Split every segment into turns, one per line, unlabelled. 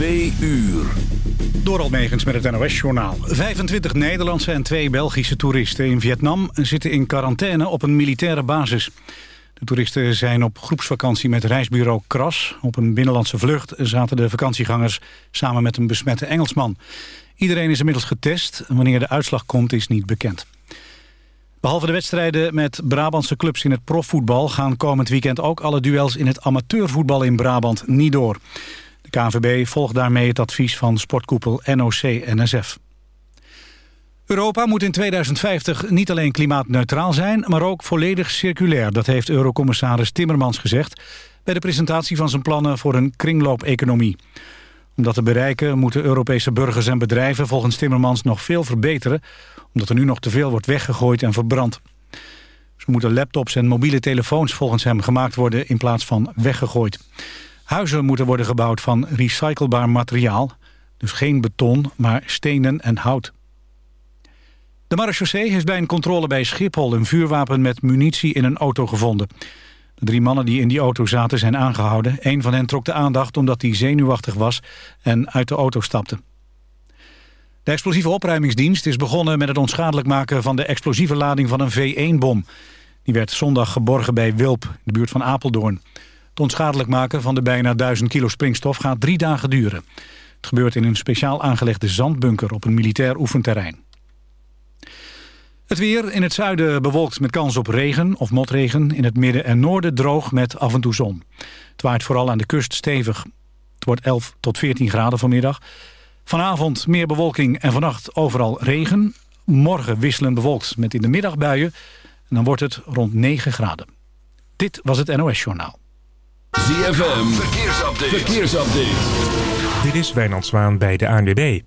Twee uur.
Door Almegens met het NOS-journaal. 25 Nederlandse en twee Belgische toeristen in Vietnam zitten in quarantaine op een militaire basis. De toeristen zijn op groepsvakantie met reisbureau Kras. Op een binnenlandse vlucht zaten de vakantiegangers samen met een besmette Engelsman. Iedereen is inmiddels getest. Wanneer de uitslag komt is niet bekend. Behalve de wedstrijden met Brabantse clubs in het profvoetbal... gaan komend weekend ook alle duels in het amateurvoetbal in Brabant niet door. De KNVB volgt daarmee het advies van sportkoepel NOC-NSF. Europa moet in 2050 niet alleen klimaatneutraal zijn... maar ook volledig circulair, dat heeft eurocommissaris Timmermans gezegd... bij de presentatie van zijn plannen voor een kringloopeconomie. Om dat te bereiken moeten Europese burgers en bedrijven volgens Timmermans nog veel verbeteren... omdat er nu nog te veel wordt weggegooid en verbrand. Zo moeten laptops en mobiele telefoons volgens hem gemaakt worden in plaats van weggegooid. Huizen moeten worden gebouwd van recyclebaar materiaal. Dus geen beton, maar stenen en hout. De marechaussee heeft bij een controle bij Schiphol... een vuurwapen met munitie in een auto gevonden. De drie mannen die in die auto zaten zijn aangehouden. Een van hen trok de aandacht omdat hij zenuwachtig was... en uit de auto stapte. De explosieve opruimingsdienst is begonnen met het onschadelijk maken... van de explosieve lading van een V1-bom. Die werd zondag geborgen bij Wilp, in de buurt van Apeldoorn. Het onschadelijk maken van de bijna 1000 kilo springstof gaat drie dagen duren. Het gebeurt in een speciaal aangelegde zandbunker op een militair oefenterrein. Het weer in het zuiden bewolkt met kans op regen of motregen. In het midden en noorden droog met af en toe zon. Het waait vooral aan de kust stevig. Het wordt 11 tot 14 graden vanmiddag. Vanavond meer bewolking en vannacht overal regen. Morgen wisselend bewolkt met in de middag buien. En dan wordt het rond 9 graden. Dit was het NOS Journaal.
ZFM, verkeersupdate. verkeersupdate.
Dit is Wijnand Zwaan bij de ANWB.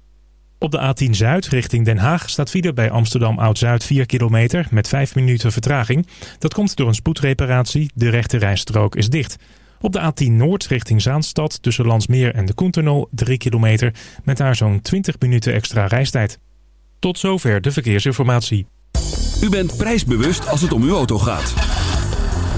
Op de A10 Zuid richting Den Haag staat file bij Amsterdam Oud-Zuid 4 kilometer met 5 minuten vertraging. Dat komt door een spoedreparatie. De rechte rijstrook is dicht. Op de A10 Noord richting Zaanstad tussen Landsmeer en de Koentunnel 3 kilometer met daar zo'n 20 minuten extra reistijd. Tot zover de verkeersinformatie.
U bent prijsbewust als het om uw auto gaat.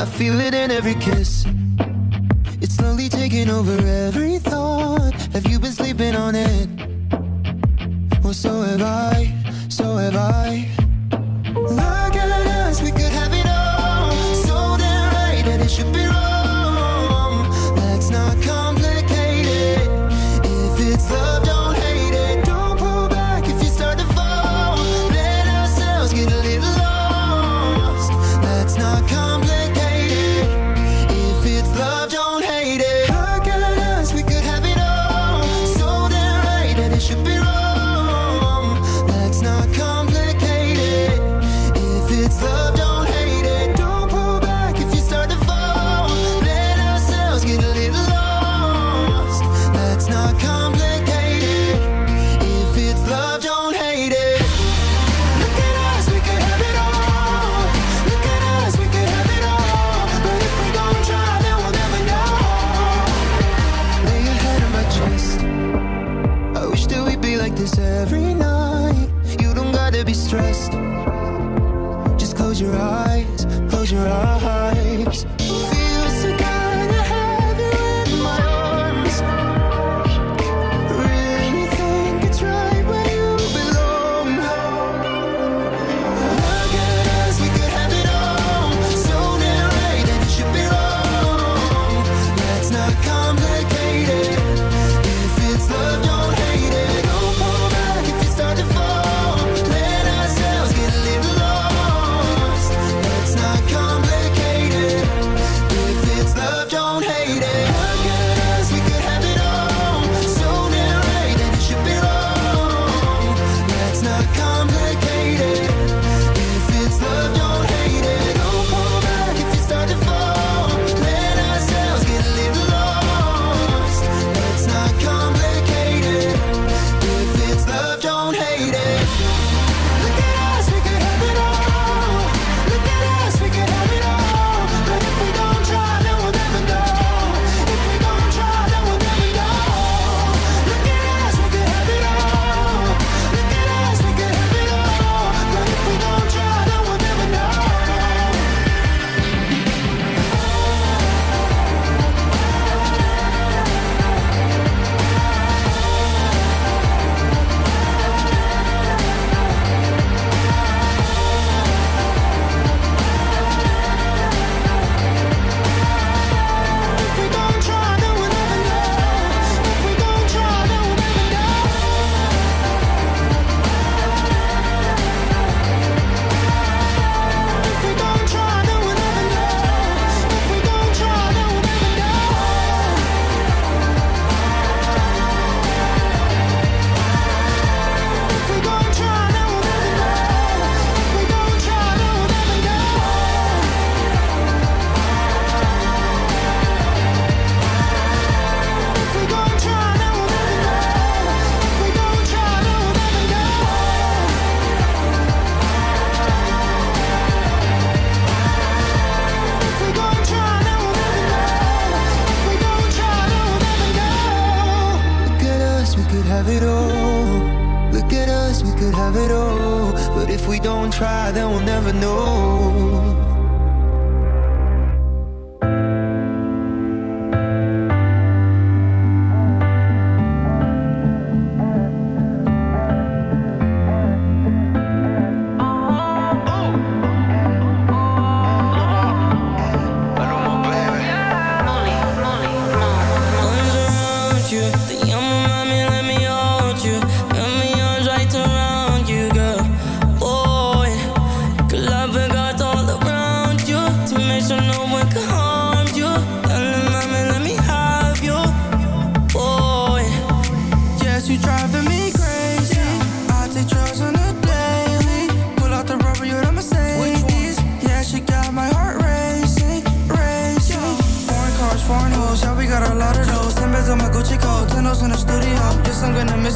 I feel it in every kiss.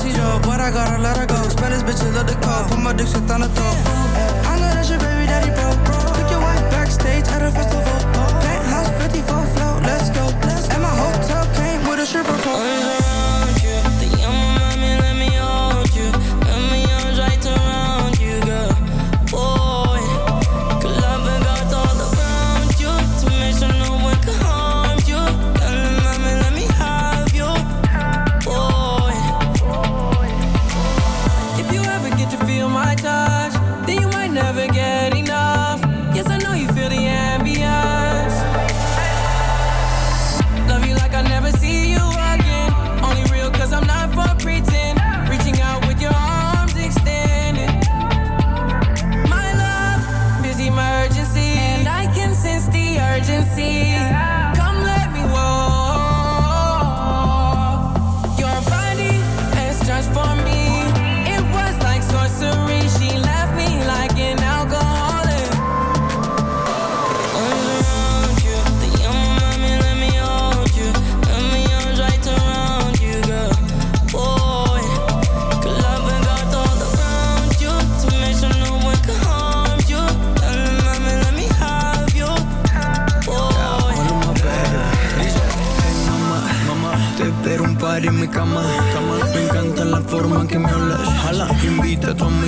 she though, but I gotta let her go. Spanish bitch, love the call. Put my dick on the
top.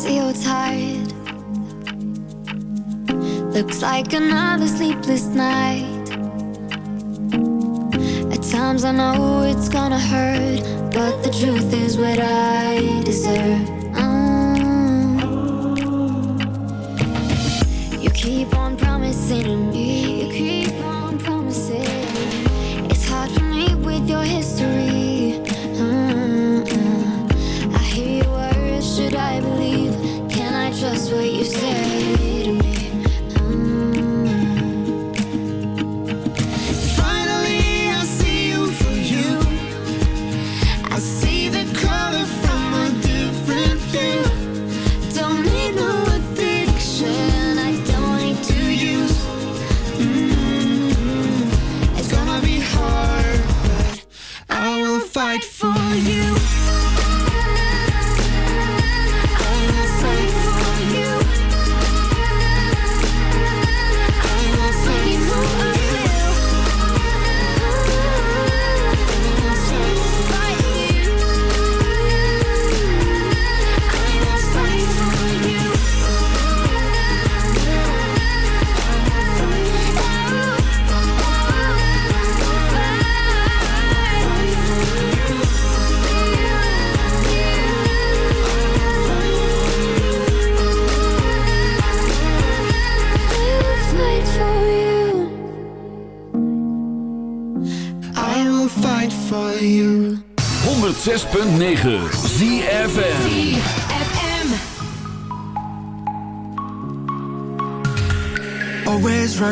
see
you're tired. Looks like another sleepless night. At times I know it's gonna hurt, but the truth is what I deserve. Mm. You keep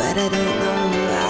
But I don't know who I'll